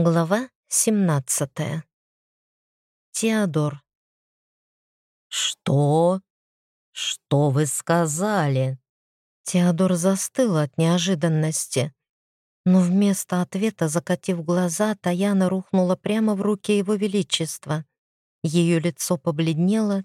Глава 17. Теодор. «Что? Что вы сказали?» Теодор застыл от неожиданности. Но вместо ответа, закатив глаза, Таяна рухнула прямо в руки его величества. Ее лицо побледнело,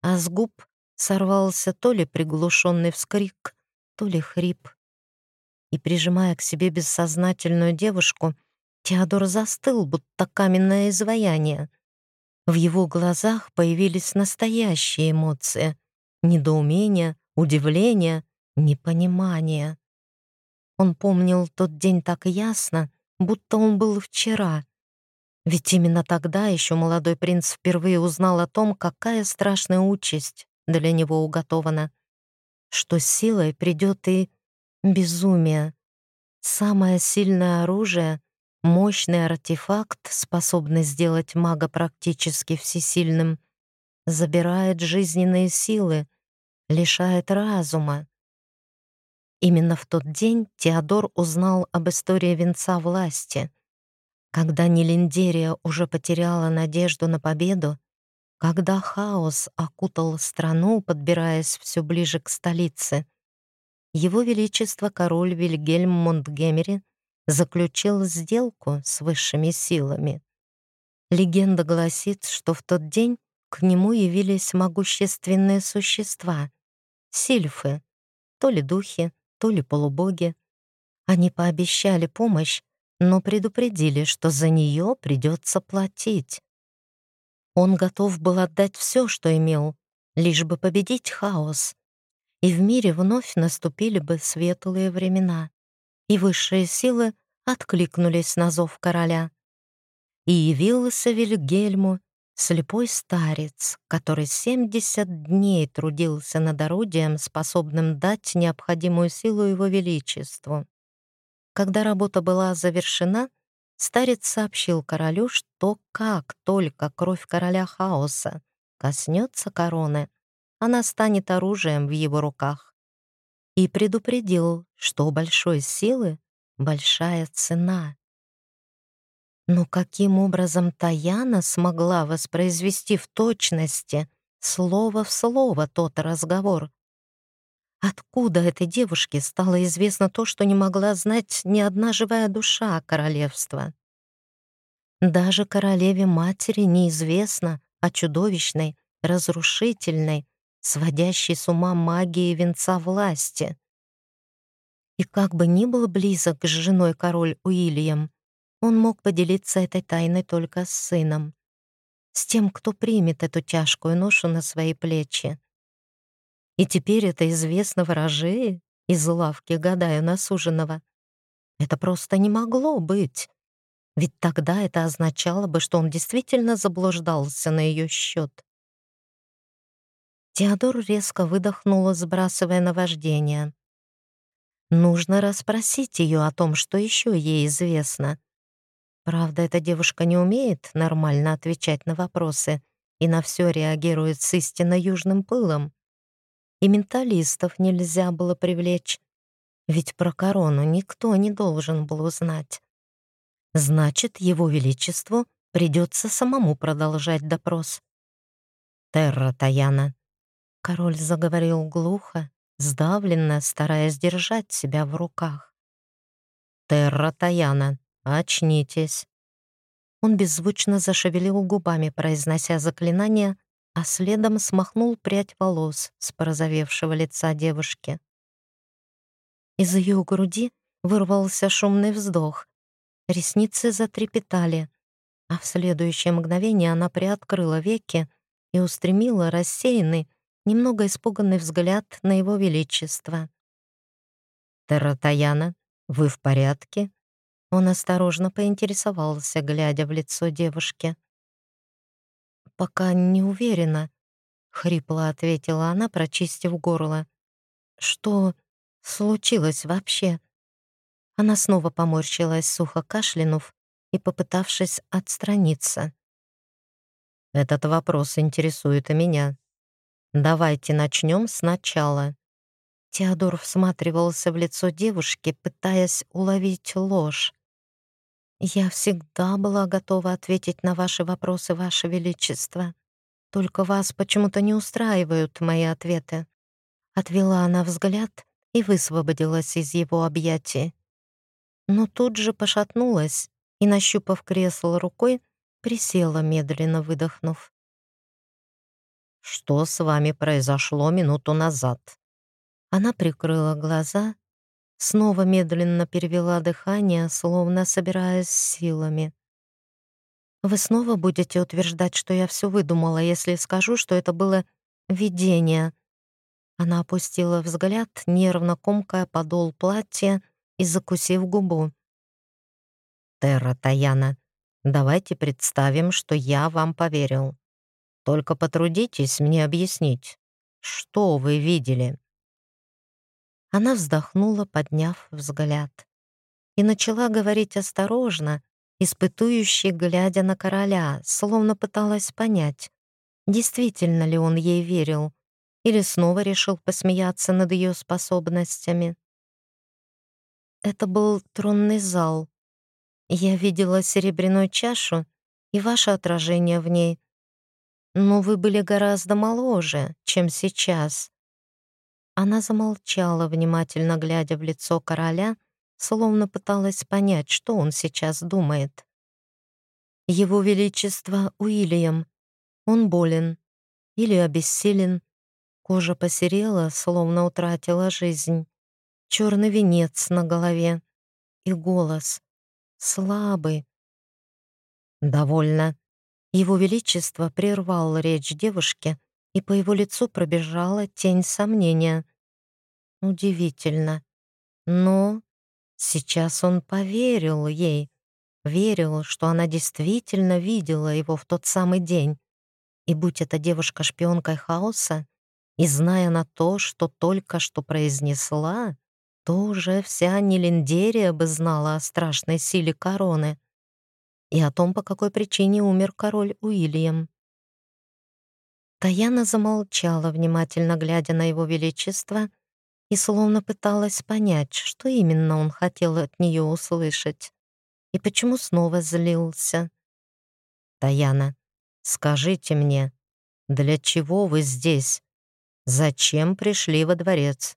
а с губ сорвался то ли приглушенный вскрик, то ли хрип. И, прижимая к себе бессознательную девушку, Теодор застыл, будто каменное изваяние. В его глазах появились настоящие эмоции — недоумение, удивление, непонимание. Он помнил тот день так ясно, будто он был вчера. Ведь именно тогда еще молодой принц впервые узнал о том, какая страшная участь для него уготована. Что силой придет и безумие. Самое сильное оружие Мощный артефакт, способный сделать мага практически всесильным, забирает жизненные силы, лишает разума. Именно в тот день Теодор узнал об истории венца власти. Когда Нелиндерия уже потеряла надежду на победу, когда хаос окутал страну, подбираясь все ближе к столице, его Величество король Вильгельм Монтгемери заключил сделку с высшими силами. Легенда гласит, что в тот день к нему явились могущественные существа — сильфы, то ли духи, то ли полубоги. Они пообещали помощь, но предупредили, что за нее придется платить. Он готов был отдать все, что имел, лишь бы победить хаос, и в мире вновь наступили бы светлые времена и высшие силы откликнулись на зов короля. И явился Вильгельму слепой старец, который 70 дней трудился над орудием, способным дать необходимую силу его величеству. Когда работа была завершена, старец сообщил королю, что как только кровь короля хаоса коснется короны, она станет оружием в его руках и предупредил, что у большой силы большая цена. Но каким образом Таяна смогла воспроизвести в точности слово в слово тот разговор? Откуда этой девушке стало известно то, что не могла знать ни одна живая душа королевства? Даже королеве-матери неизвестно о чудовищной, разрушительной, сводящей с ума магии венца власти. И как бы ни был близок с женой король Уильям, он мог поделиться этой тайной только с сыном, с тем, кто примет эту тяжкую ношу на свои плечи. И теперь это известно ворожее из лавки гадаю насуженного. Это просто не могло быть. Ведь тогда это означало бы, что он действительно заблуждался на ее счет. Теодор резко выдохнула, сбрасывая наваждение. Нужно расспросить ее о том, что еще ей известно. Правда, эта девушка не умеет нормально отвечать на вопросы и на все реагирует с истинно южным пылом. И менталистов нельзя было привлечь, ведь про корону никто не должен был узнать. Значит, его величеству придется самому продолжать допрос. «Терра Таяна», — король заговорил глухо, сдавленно, стараясь держать себя в руках. «Терра Таяна, очнитесь!» Он беззвучно зашевелил губами, произнося заклинание, а следом смахнул прядь волос с порозовевшего лица девушки. Из ее груди вырвался шумный вздох. Ресницы затрепетали, а в следующее мгновение она приоткрыла веки и устремила рассеянный, немного испуганный взгляд на его величество. «Таратаяна, вы в порядке?» Он осторожно поинтересовался, глядя в лицо девушки. «Пока не уверена», — хрипло ответила она, прочистив горло. «Что случилось вообще?» Она снова поморщилась, сухо кашлянув и попытавшись отстраниться. «Этот вопрос интересует и меня», Давайте начнем сначала. Теодор всматривался в лицо девушки, пытаясь уловить ложь. «Я всегда была готова ответить на ваши вопросы, Ваше Величество. Только вас почему-то не устраивают мои ответы». Отвела она взгляд и высвободилась из его объятий. Но тут же пошатнулась и, нащупав кресло рукой, присела, медленно выдохнув. «Что с вами произошло минуту назад?» Она прикрыла глаза, снова медленно перевела дыхание, словно собираясь силами. «Вы снова будете утверждать, что я все выдумала, если скажу, что это было видение?» Она опустила взгляд, нервно комкая подол платья и закусив губу. «Терра Таяна, давайте представим, что я вам поверил. Только потрудитесь мне объяснить, что вы видели?» Она вздохнула, подняв взгляд, и начала говорить осторожно, испытующе глядя на короля, словно пыталась понять, действительно ли он ей верил или снова решил посмеяться над ее способностями. Это был тронный зал. Я видела серебряную чашу и ваше отражение в ней, но вы были гораздо моложе, чем сейчас». Она замолчала, внимательно глядя в лицо короля, словно пыталась понять, что он сейчас думает. «Его Величество Уильям. Он болен. Или обессилен. Кожа посерела, словно утратила жизнь. Черный венец на голове. И голос. Слабый. «Довольно», его Величество прервал речь девушки, и по его лицу пробежала тень сомнения. Удивительно. Но сейчас он поверил ей, верил, что она действительно видела его в тот самый день. И будь эта девушка шпионкой хаоса, и зная на то, что только что произнесла, то уже вся Нелиндерия бы знала о страшной силе короны и о том, по какой причине умер король Уильям. Таяна замолчала, внимательно глядя на его величество, и словно пыталась понять, что именно он хотел от нее услышать и почему снова злился. «Таяна, скажите мне, для чего вы здесь? Зачем пришли во дворец?»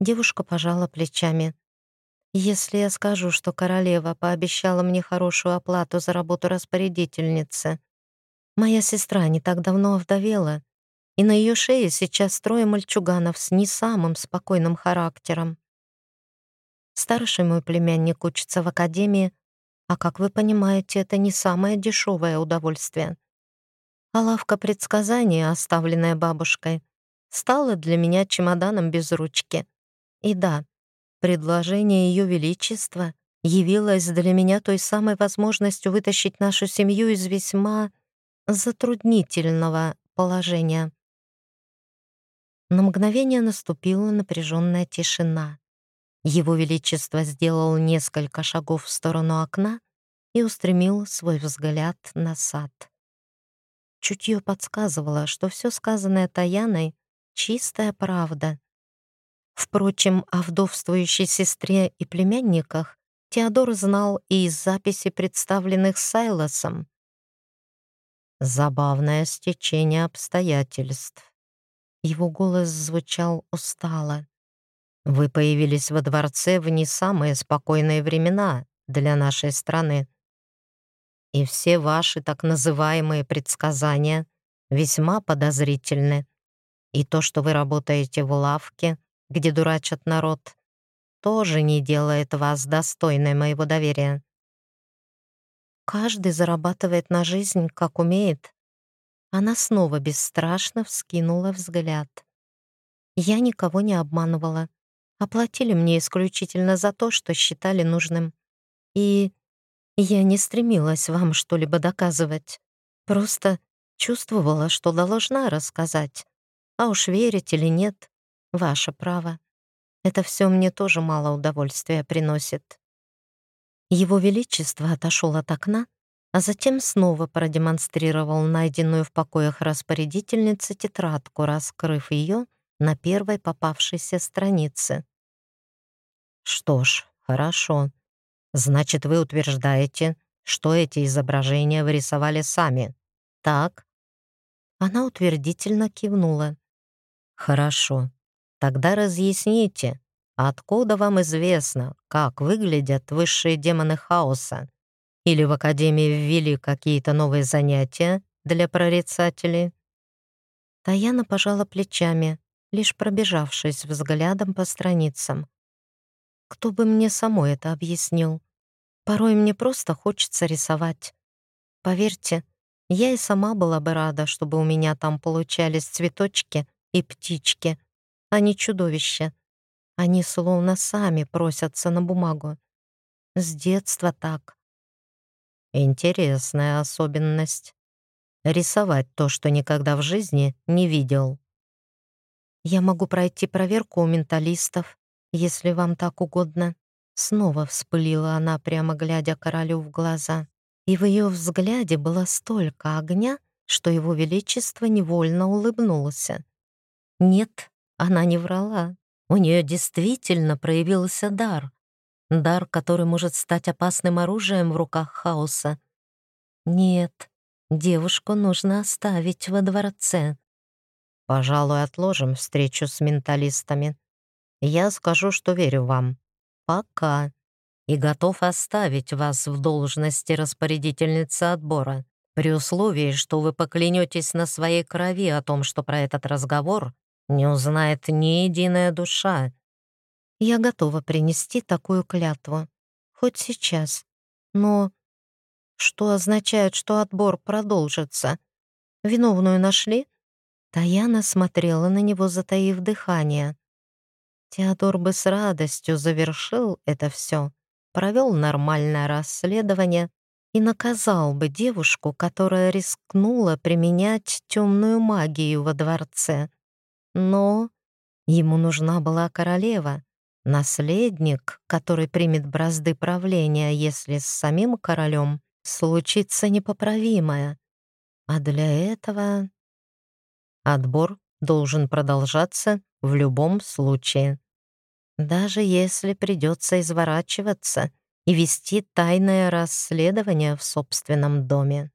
Девушка пожала плечами. Если я скажу, что королева пообещала мне хорошую оплату за работу распорядительницы, моя сестра не так давно овдовела, и на ее шее сейчас трое мальчуганов с не самым спокойным характером. Старший мой племянник учится в академии, а, как вы понимаете, это не самое дешевое удовольствие. А лавка предсказания, оставленная бабушкой, стала для меня чемоданом без ручки. И да, Предложение Ее Величества явилось для меня той самой возможностью вытащить нашу семью из весьма затруднительного положения. На мгновение наступила напряженная тишина. Его Величество сделал несколько шагов в сторону окна и устремил свой взгляд на сад. Чутье подсказывало, что все сказанное Таяной — чистая правда. Впрочем, о вдовствующей сестре и племянниках Теодор знал и из записей, представленных Сайлосом. Забавное стечение обстоятельств. Его голос звучал устало. Вы появились во дворце в не самые спокойные времена для нашей страны. И все ваши так называемые предсказания весьма подозрительны. И то, что вы работаете в лавке, где дурачат народ, тоже не делает вас достойной моего доверия. Каждый зарабатывает на жизнь, как умеет. Она снова бесстрашно вскинула взгляд. Я никого не обманывала. Оплатили мне исключительно за то, что считали нужным. И я не стремилась вам что-либо доказывать. Просто чувствовала, что должна рассказать. А уж верить или нет, Ваше право. Это все мне тоже мало удовольствия приносит. Его Величество отошел от окна, а затем снова продемонстрировал найденную в покоях распорядительницы тетрадку, раскрыв ее на первой попавшейся странице. Что ж, хорошо. Значит, вы утверждаете, что эти изображения вы рисовали сами, так?» Она утвердительно кивнула. «Хорошо. Тогда разъясните, откуда вам известно, как выглядят высшие демоны хаоса? Или в Академии ввели какие-то новые занятия для прорицателей?» Таяна пожала плечами, лишь пробежавшись взглядом по страницам. Кто бы мне самой это объяснил? Порой мне просто хочется рисовать. Поверьте, я и сама была бы рада, чтобы у меня там получались цветочки и птички, а не чудовища. Они словно сами просятся на бумагу. С детства так. Интересная особенность. Рисовать то, что никогда в жизни не видел. Я могу пройти проверку у менталистов, если вам так угодно. Снова вспылила она, прямо глядя королю в глаза. И в ее взгляде было столько огня, что его величество невольно улыбнулся. Нет, она не врала. У нее действительно проявился дар. Дар, который может стать опасным оружием в руках хаоса. Нет, девушку нужно оставить во дворце. Пожалуй, отложим встречу с менталистами. Я скажу, что верю вам. Пока. И готов оставить вас в должности распорядительницы отбора, при условии, что вы поклянетесь на своей крови о том, что про этот разговор не узнает ни единая душа. Я готова принести такую клятву. Хоть сейчас. Но что означает, что отбор продолжится? Виновную нашли? Таяна смотрела на него, затаив дыхание. Теодор бы с радостью завершил это все, провел нормальное расследование и наказал бы девушку, которая рискнула применять темную магию во дворце. Но ему нужна была королева, наследник, который примет бразды правления, если с самим королем случится непоправимое. А для этого отбор должен продолжаться в любом случае даже если придется изворачиваться и вести тайное расследование в собственном доме.